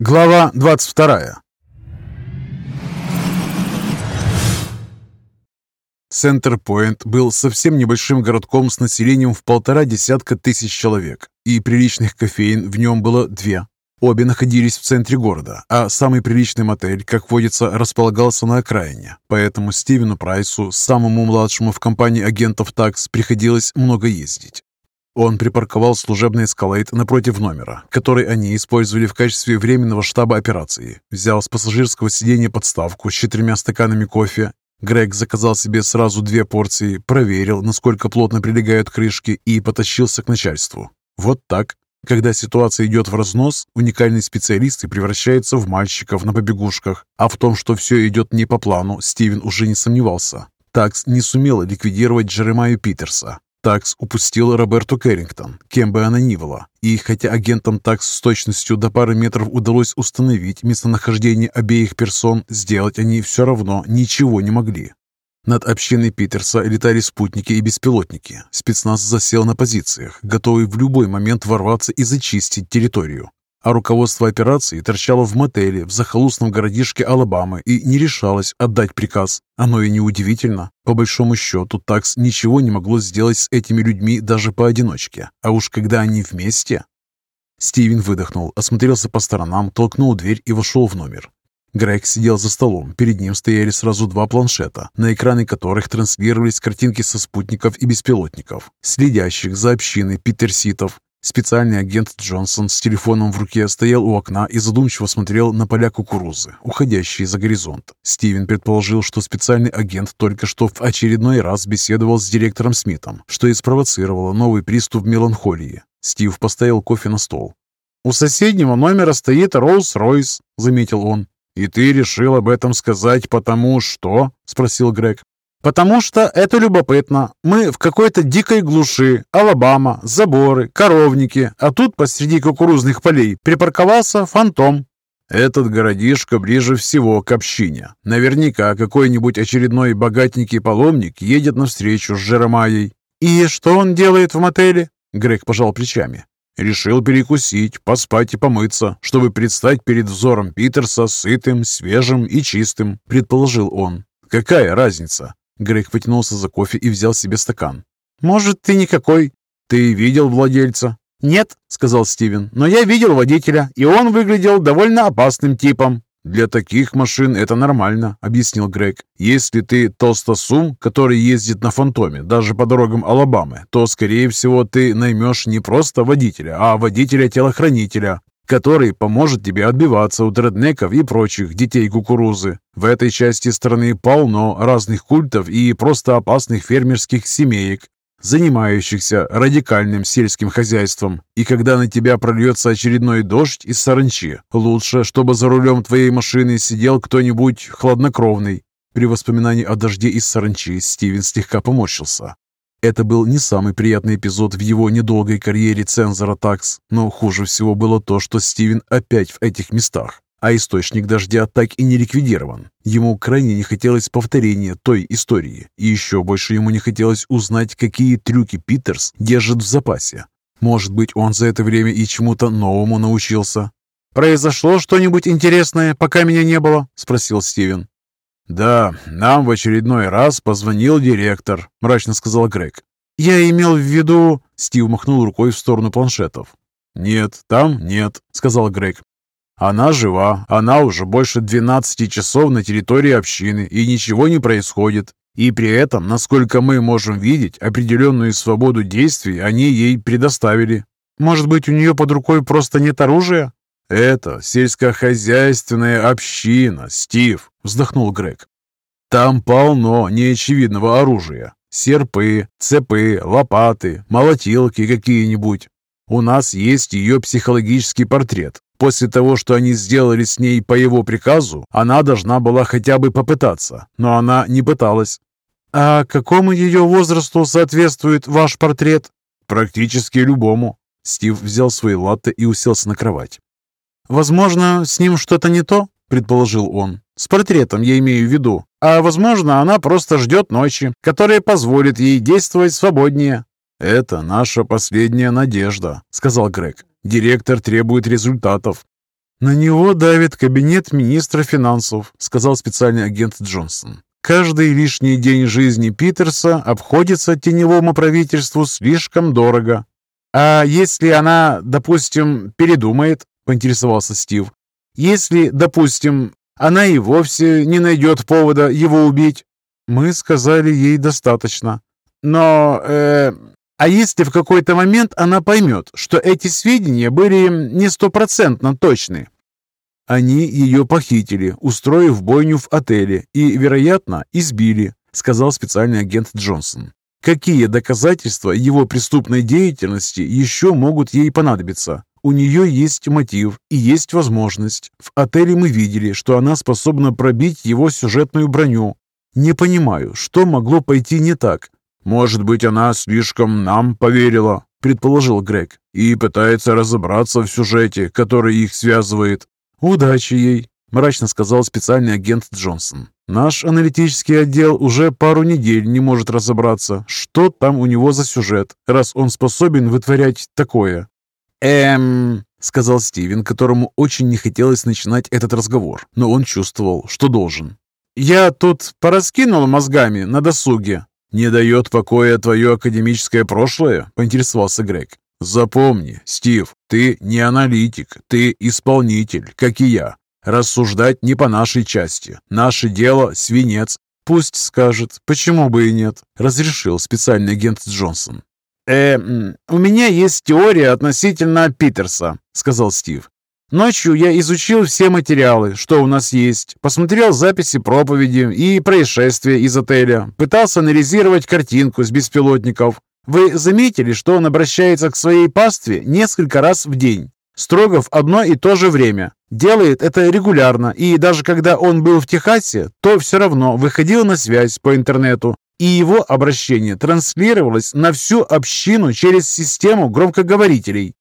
Глава 22 Центр-Пойнт был совсем небольшим городком с населением в полтора десятка тысяч человек, и приличных кофеин в нем было две. Обе находились в центре города, а самый приличный мотель, как водится, располагался на окраине. Поэтому Стивену Прайсу, самому младшему в компании агентов ТАКС, приходилось много ездить. Он припарковал служебный эскалейт напротив номера, который они использовали в качестве временного штаба операции. Взял с пассажирского сиденья подставку с четырьмя стаканами кофе. Грег заказал себе сразу две порции, проверил, насколько плотно прилегают крышки и потащился к начальству. Вот так. Когда ситуация идет в разнос, уникальные специалисты превращаются в мальчиков на побегушках. А в том, что все идет не по плану, Стивен уже не сомневался. Такс не сумела ликвидировать Джеремаю Питерса, Такс упустил Роберту Кэррингтон, кем бы она ни была. И хотя агентам Такс с точностью до пары метров удалось установить местонахождение обеих персон, сделать они все равно ничего не могли. Над общиной Питерса летали спутники и беспилотники. Спецназ засел на позициях, готовый в любой момент ворваться и зачистить территорию а руководство операции торчало в мотеле в захолустном городишке Алабамы и не решалось отдать приказ. Оно и неудивительно. По большому счету, ТАКС ничего не могло сделать с этими людьми даже поодиночке. А уж когда они вместе... Стивен выдохнул, осмотрелся по сторонам, толкнул дверь и вошел в номер. Грег сидел за столом. Перед ним стояли сразу два планшета, на экраны которых транслировались картинки со спутников и беспилотников, следящих за общиной питерситов. Специальный агент Джонсон с телефоном в руке стоял у окна и задумчиво смотрел на поля кукурузы, уходящие за горизонт. Стивен предположил, что специальный агент только что в очередной раз беседовал с директором Смитом, что и спровоцировало новый приступ меланхолии. Стив поставил кофе на стол. «У соседнего номера стоит Роллс-Ройс», — заметил он. «И ты решил об этом сказать потому что?» — спросил Грег. Потому что это любопытно. Мы в какой-то дикой глуши, Алабама, заборы, коровники, а тут посреди кукурузных полей припарковался фантом. Этот городишко ближе всего к общине. Наверняка какой-нибудь очередной богатенький паломник едет навстречу с Жеромаей. «И что он делает в мотеле?» Грег пожал плечами. Решил перекусить, поспать и помыться, чтобы предстать перед взором Питерса сытым, свежим и чистым, предположил он. Какая разница? Грег потянулся за кофе и взял себе стакан. «Может, ты никакой?» «Ты видел владельца?» «Нет», — сказал Стивен, — «но я видел водителя, и он выглядел довольно опасным типом». «Для таких машин это нормально», — объяснил Грег. «Если ты толстосум, который ездит на фантоме, даже по дорогам Алабамы, то, скорее всего, ты наймешь не просто водителя, а водителя-телохранителя, который поможет тебе отбиваться от реднеков и прочих детей кукурузы. В этой части страны полно разных культов и просто опасных фермерских семеек, занимающихся радикальным сельским хозяйством. И когда на тебя прольется очередной дождь из саранчи, лучше, чтобы за рулем твоей машины сидел кто-нибудь хладнокровный. При воспоминании о дожде из саранчи Стивен слегка поморщился. Это был не самый приятный эпизод в его недолгой карьере цензора такс, но хуже всего было то, что Стивен опять в этих местах, а источник дождя так и не ликвидирован. Ему крайне не хотелось повторения той истории, и еще больше ему не хотелось узнать, какие трюки Питерс держит в запасе. Может быть, он за это время и чему-то новому научился. «Произошло что-нибудь интересное, пока меня не было?» – спросил Стивен. «Да, нам в очередной раз позвонил директор», — мрачно сказал Грег. «Я имел в виду...» — Стив махнул рукой в сторону планшетов. «Нет, там нет», — сказал Грег. «Она жива, она уже больше 12 часов на территории общины, и ничего не происходит. И при этом, насколько мы можем видеть, определенную свободу действий они ей предоставили. Может быть, у нее под рукой просто нет оружия?» «Это сельскохозяйственная община, Стив», — вздохнул Грег. «Там полно неочевидного оружия. Серпы, цепы, лопаты, молотилки какие-нибудь. У нас есть ее психологический портрет. После того, что они сделали с ней по его приказу, она должна была хотя бы попытаться, но она не пыталась. «А какому ее возрасту соответствует ваш портрет?» «Практически любому». Стив взял свои латте и уселся на кровать. «Возможно, с ним что-то не то?» – предположил он. «С портретом я имею в виду. А возможно, она просто ждет ночи, которая позволит ей действовать свободнее». «Это наша последняя надежда», – сказал Грег. «Директор требует результатов». «На него давит кабинет министра финансов», — сказал специальный агент Джонсон. «Каждый лишний день жизни Питерса обходится теневому правительству слишком дорого». «А если она, допустим, передумает?» — поинтересовался Стив. «Если, допустим, она и вовсе не найдет повода его убить?» «Мы сказали ей достаточно». «Но, э, а если в какой-то момент она поймет, что эти сведения были не стопроцентно точны? Они ее похитили, устроив бойню в отеле и, вероятно, избили, сказал специальный агент Джонсон. Какие доказательства его преступной деятельности еще могут ей понадобиться? У нее есть мотив и есть возможность. В отеле мы видели, что она способна пробить его сюжетную броню. Не понимаю, что могло пойти не так, «Может быть, она слишком нам поверила», — предположил Грег, «и пытается разобраться в сюжете, который их связывает». «Удачи ей», — мрачно сказал специальный агент Джонсон. «Наш аналитический отдел уже пару недель не может разобраться, что там у него за сюжет, раз он способен вытворять такое». «Эм...» — сказал Стивен, которому очень не хотелось начинать этот разговор, но он чувствовал, что должен. «Я тут пораскинул мозгами на досуге. «Не дает покоя твое академическое прошлое?» – поинтересовался Грег. «Запомни, Стив, ты не аналитик, ты исполнитель, как и я. Рассуждать не по нашей части. Наше дело – свинец. Пусть скажет, почему бы и нет», – разрешил специальный агент Джонсон. «Э, у меня есть теория относительно Питерса», – сказал Стив. Ночью я изучил все материалы, что у нас есть, посмотрел записи проповеди и происшествия из отеля, пытался анализировать картинку с беспилотников. Вы заметили, что он обращается к своей пастве несколько раз в день, строго в одно и то же время. Делает это регулярно, и даже когда он был в Техасе, то все равно выходил на связь по интернету, и его обращение транслировалось на всю общину через систему громкоговорителей.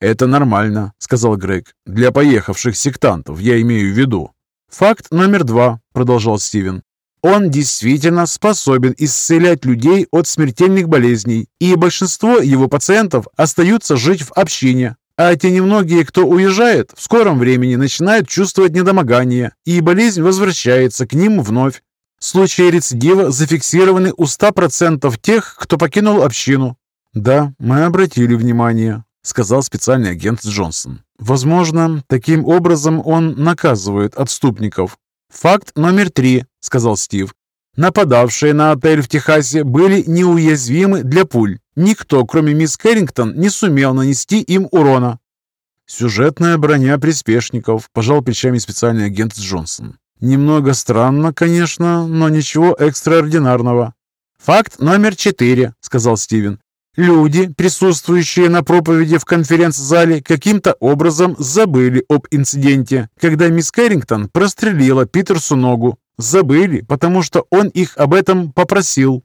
«Это нормально», — сказал Грег. «Для поехавших сектантов, я имею в виду». «Факт номер два», — продолжал Стивен. «Он действительно способен исцелять людей от смертельных болезней, и большинство его пациентов остаются жить в общине, а те немногие, кто уезжает, в скором времени начинают чувствовать недомогание, и болезнь возвращается к ним вновь. Случаи рецидива зафиксированы у 100% тех, кто покинул общину. Да, мы обратили внимание, сказал специальный агент Джонсон. «Возможно, таким образом он наказывает отступников». «Факт номер три», — сказал Стив. «Нападавшие на отель в Техасе были неуязвимы для пуль. Никто, кроме мисс Кэррингтон, не сумел нанести им урона». «Сюжетная броня приспешников», — пожал плечами специальный агент Джонсон. «Немного странно, конечно, но ничего экстраординарного». «Факт номер четыре», — сказал Стивен. Люди, присутствующие на проповеди в конференц-зале, каким-то образом забыли об инциденте, когда мисс Кэррингтон прострелила Питерсу ногу. Забыли, потому что он их об этом попросил.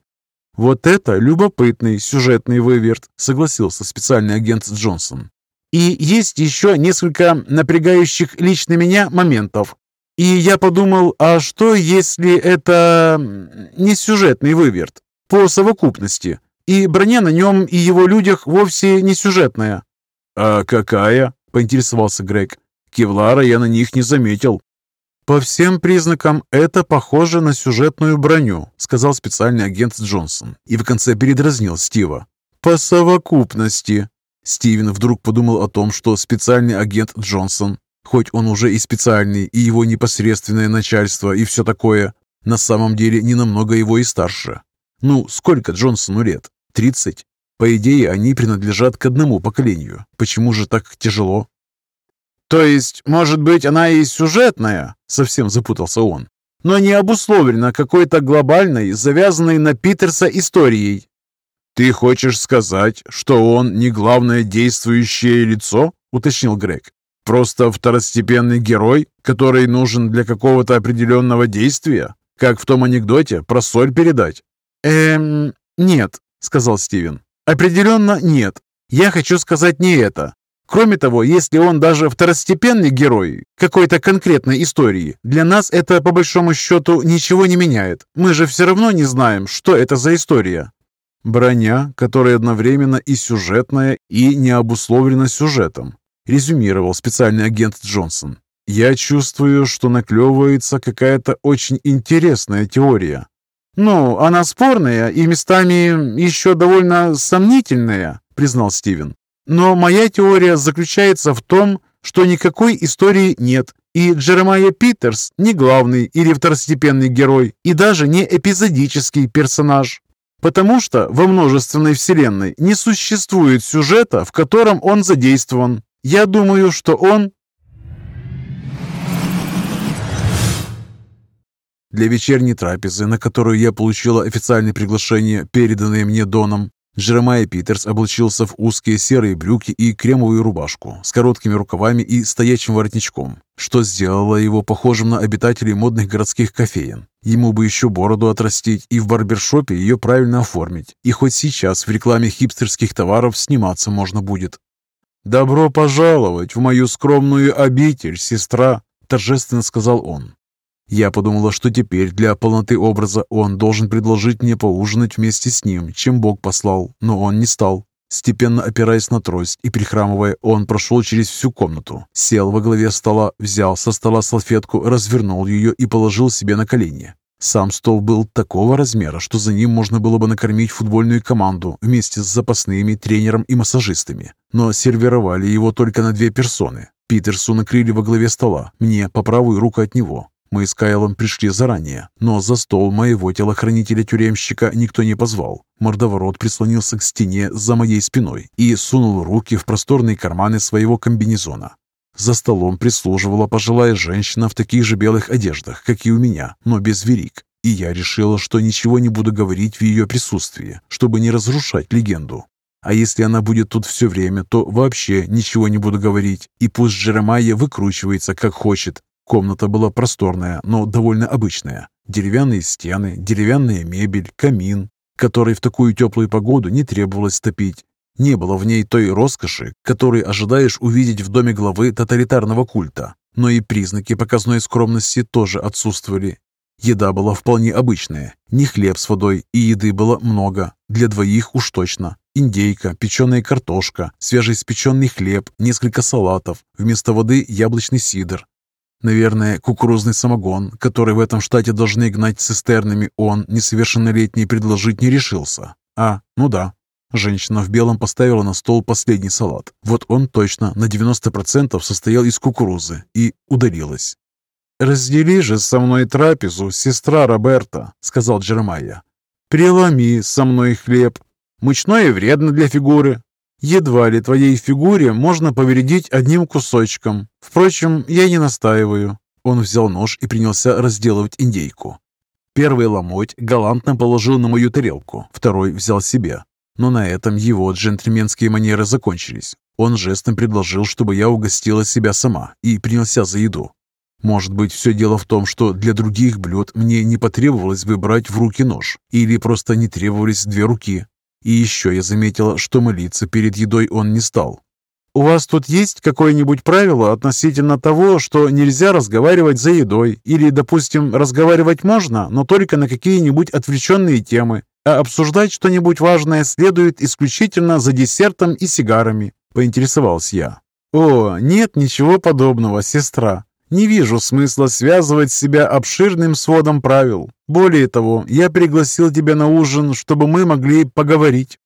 «Вот это любопытный сюжетный выверт», — согласился специальный агент Джонсон. «И есть еще несколько напрягающих лично меня моментов. И я подумал, а что, если это не сюжетный выверт? По совокупности. И броня на нем и его людях вовсе не сюжетная». «А какая?» – поинтересовался Грег. «Кевлара я на них не заметил». «По всем признакам это похоже на сюжетную броню», — сказал специальный агент Джонсон и в конце передразнил Стива. «По совокупности». Стивен вдруг подумал о том, что специальный агент Джонсон, хоть он уже и специальный, и его непосредственное начальство, и все такое, на самом деле не намного его и старше. Ну, сколько Джонсону лет? 30. По идее, они принадлежат к одному поколению. Почему же так тяжело? То есть, может быть, она и сюжетная? Совсем запутался он. Но не обусловлена какой-то глобальной, завязанной на Питерса историей. «Ты хочешь сказать, что он не главное действующее лицо?» — уточнил Грег. «Просто второстепенный герой, который нужен для какого-то определенного действия? Как в том анекдоте про соль передать?» «Эм, нет сказал Стивен. «Определенно нет. Я хочу сказать не это. Кроме того, если он даже второстепенный герой какой-то конкретной истории, для нас это по большому счету ничего не меняет. Мы же все равно не знаем, что это за история. Броня, которая одновременно и сюжетная, и не обусловлена сюжетом. Резюмировал специальный агент Джонсон. «Я чувствую, что наклевывается какая-то очень интересная теория». «Ну, она спорная и местами еще довольно сомнительная», признал Стивен. «Но моя теория заключается в том, что никакой истории нет, и Джеремайя Питерс не главный или второстепенный герой, и даже не эпизодический персонаж. Потому что во множественной вселенной не существует сюжета, в котором он задействован. Я думаю, что он Для вечерней трапезы, на которую я получила официальное приглашение, переданное мне Доном, Джеремайя Питерс облачился в узкие серые брюки и кремовую рубашку с короткими рукавами и стоячим воротничком, что сделало его похожим на обитателей модных городских кофеен. Ему бы еще бороду отрастить и в барбершопе ее правильно оформить, и хоть сейчас в рекламе хипстерских товаров сниматься можно будет. «Добро пожаловать в мою скромную обитель, сестра!» – торжественно сказал он. Я подумала, что теперь для полноты образа он должен предложить мне поужинать вместе с ним, чем Бог послал, но он не стал. Степенно опираясь на трость и прихрамывая, он прошел через всю комнату, сел во главе стола, взял со стола салфетку, развернул ее и положил себе на колени. Сам стол был такого размера, что за ним можно было бы накормить футбольную команду вместе с запасными тренером и массажистами. Но сервировали его только на две персоны. Питерсу накрыли во главе стола, мне по правую руку от него. Мы с Кайлом пришли заранее, но за стол моего телохранителя-тюремщика никто не позвал. Мордоворот прислонился к стене за моей спиной и сунул руки в просторные карманы своего комбинезона. За столом прислуживала пожилая женщина в таких же белых одеждах, как и у меня, но без верик. И я решила, что ничего не буду говорить в ее присутствии, чтобы не разрушать легенду. А если она будет тут все время, то вообще ничего не буду говорить, и пусть Джеремайя выкручивается, как хочет, Комната была просторная, но довольно обычная. Деревянные стены, деревянная мебель, камин, который в такую теплую погоду не требовалось топить. Не было в ней той роскоши, которой ожидаешь увидеть в доме главы тоталитарного культа. Но и признаки показной скромности тоже отсутствовали. Еда была вполне обычная. Не хлеб с водой, и еды было много. Для двоих уж точно. Индейка, печеная картошка, свежеиспеченный хлеб, несколько салатов. Вместо воды яблочный сидр, Наверное, кукурузный самогон, который в этом штате должны гнать цистернами, он, несовершеннолетний, предложить не решился. А, ну да. Женщина в белом поставила на стол последний салат. Вот он точно на 90% состоял из кукурузы и удалилась. «Раздели же со мной трапезу, сестра Роберта», — сказал Джеремайя. «Преломи со мной хлеб. Мучное вредно для фигуры, Едва ли твоей фигуре можно повредить одним кусочком. Впрочем, я не настаиваю». Он взял нож и принялся разделывать индейку. Первый ломоть галантно положил на мою тарелку, второй взял себе. Но на этом его джентльменские манеры закончились. Он жестом предложил, чтобы я угостила себя сама и принялся за еду. Может быть, все дело в том, что для других блюд мне не потребовалось выбрать в руки нож, или просто не требовались две руки, и еще я заметила, что молиться перед едой он не стал. «У вас тут есть какое-нибудь правило относительно того, что нельзя разговаривать за едой? Или, допустим, разговаривать можно, но только на какие-нибудь отвлеченные темы, а обсуждать что-нибудь важное следует исключительно за десертом и сигарами?» – поинтересовался я. «О, нет ничего подобного, сестра. Не вижу смысла связывать себя обширным сводом правил. Более того, я пригласил тебя на ужин, чтобы мы могли поговорить.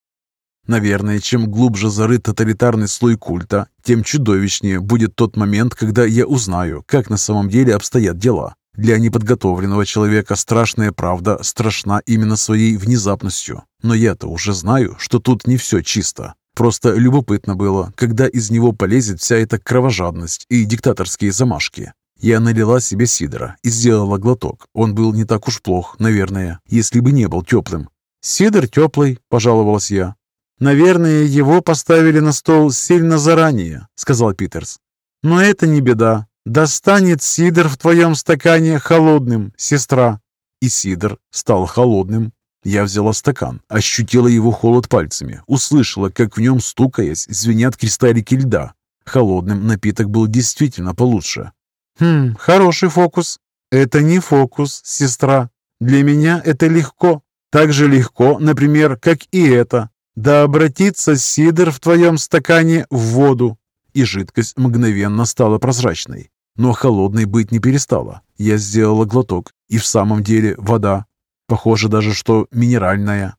Наверное, чем глубже зарыт тоталитарный слой культа, тем чудовищнее будет тот момент, когда я узнаю, как на самом деле обстоят дела. Для неподготовленного человека страшная правда страшна именно своей внезапностью. Но я-то уже знаю, что тут не все чисто. Просто любопытно было, когда из него полезет вся эта кровожадность и диктаторские замашки. Я налила себе сидра и сделала глоток. Он был не так уж плох, наверное, если бы не был теплым. «Сидр теплый», – пожаловалась я. «Наверное, его поставили на стол сильно заранее», – сказал Питерс. «Но это не беда. Достанет сидр в твоем стакане холодным, сестра». И сидр стал холодным. Я взяла стакан, ощутила его холод пальцами, услышала, как в нем, стукаясь, звенят кристаллики льда. Холодным напиток был действительно получше. «Хм, хороший фокус». «Это не фокус, сестра. Для меня это легко. Так же легко, например, как и это. Да обратится сидр в твоем стакане в воду. и жидкость мгновенно стала прозрачной. Но холодной быть не перестала. Я сделала глоток, и в самом деле вода. Похоже даже, что минеральная.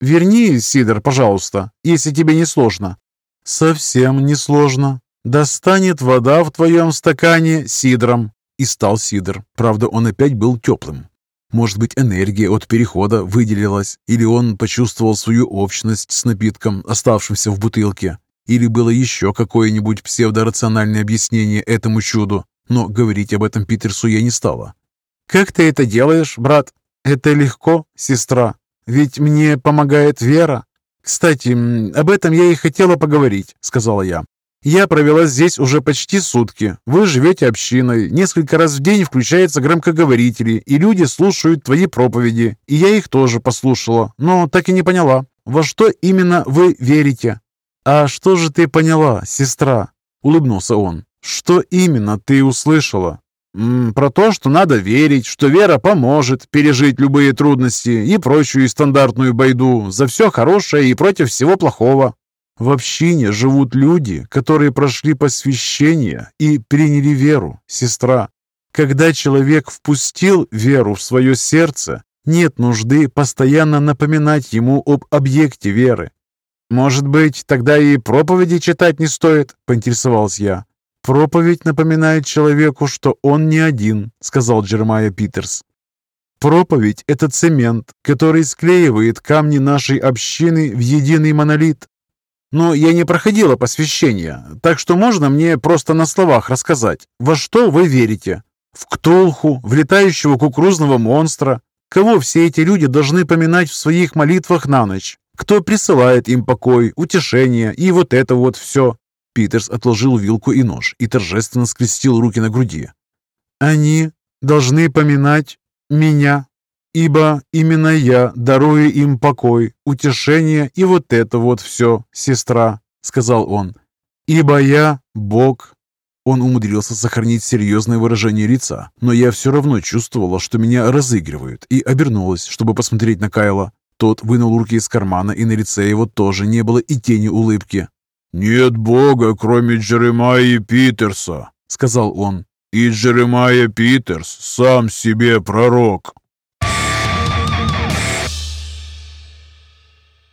«Верни, Сидор, пожалуйста, если тебе не сложно». «Совсем не сложно. Достанет вода в твоем стакане сидром». И стал сидр. Правда, он опять был теплым. Может быть, энергия от перехода выделилась, или он почувствовал свою общность с напитком, оставшимся в бутылке, или было еще какое-нибудь псевдорациональное объяснение этому чуду, но говорить об этом Питерсу я не стала. «Как ты это делаешь, брат? Это легко, сестра. Ведь мне помогает Вера. Кстати, об этом я и хотела поговорить», — сказала я. Я провела здесь уже почти сутки. Вы живете общиной. Несколько раз в день включаются громкоговорители, и люди слушают твои проповеди. И я их тоже послушала, но так и не поняла, во что именно вы верите. «А что же ты поняла, сестра?» — улыбнулся он. «Что именно ты услышала?» «Про то, что надо верить, что вера поможет пережить любые трудности и прочую стандартную байду за все хорошее и против всего плохого. В общине живут люди, которые прошли посвящение и приняли веру, сестра. Когда человек впустил веру в свое сердце, нет нужды постоянно напоминать ему об объекте веры. «Может быть, тогда и проповеди читать не стоит?» – поинтересовался я. «Проповедь напоминает человеку, что он не один», – сказал Джермайя Питерс. «Проповедь – это цемент, который склеивает камни нашей общины в единый монолит. Но я не проходила посвящение, так что можно мне просто на словах рассказать, во что вы верите? В Ктулху, в летающего кукурузного монстра? Кого все эти люди должны поминать в своих молитвах на ночь? Кто присылает им покой, утешение и вот это вот все?» Питерс отложил вилку и нож и торжественно скрестил руки на груди. «Они должны поминать меня, ибо именно я дарую им покой, утешение и вот это вот все, сестра», — сказал он. «Ибо я Бог». Он умудрился сохранить серьезное выражение лица, но я все равно чувствовала, что меня разыгрывают, и обернулась, чтобы посмотреть на Кайла. Тот вынул руки из кармана, и на лице его тоже не было и тени улыбки. «Нет Бога, кроме Джеремайи Питерса», — сказал он. «И Джеремайя Питерс сам себе пророк».